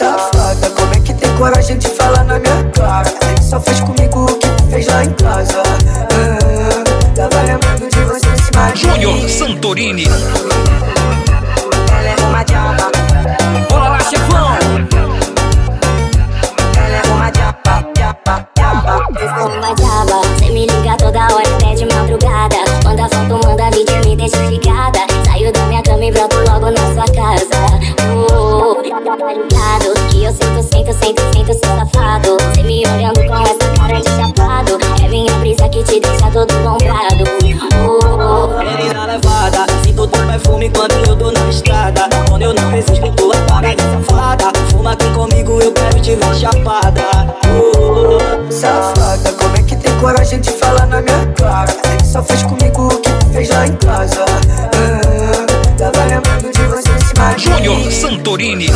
safada Como é que tem coragem de falar na minha cara? Só fez comigo o que tu fez lá em casa. Ah, Tava lembrando de você se machucar Júnior Santorini. Ela é uma diaba. Bora lá, chefão. Ela é uma diaba, diaba, diaba. Eu sou é uma diaba. Cê me liga toda hora até de madrugada. Manda foto, manda Que eu sinto, sinto, sinto, sinto seu safado. Cê me olhando com essa cara de chapado. É minha brisa que te deixa todo bombado. Oh, Menina levada, sinto teu perfume quando eu tô na estrada. Quando eu não resisto, tua cara de safada. Fuma aqui comigo, eu quero te ver chapada. Oh, Safada, como é que tem coragem de falar na minha cara? Você só fez comigo o que tu fez lá em casa. Ah, tava lembrando de você em cima de Júnior. Santorini.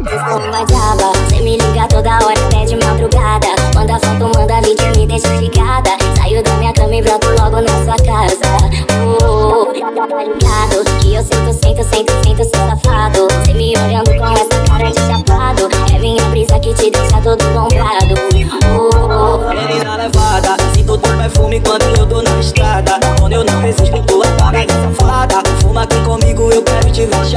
Mas uma diaba, cê me liga toda hora até de madrugada Manda foto, manda vídeo, me deixa ligada Saio da minha cama e broto logo na sua casa. Oh, tá ligado que eu sinto, sinto, sinto, sinto seu safado. Cê me olhando com essa cara de chapado. É minha brisa que te deixa todo bombado Oh, oh, menina levada Sinto teu perfume quando eu tô na estrada. Quando eu não resisto, tu apaga de safada. Fuma aqui comigo, eu quero te ver